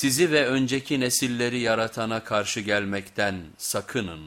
sizi ve önceki nesilleri yaratana karşı gelmekten sakının.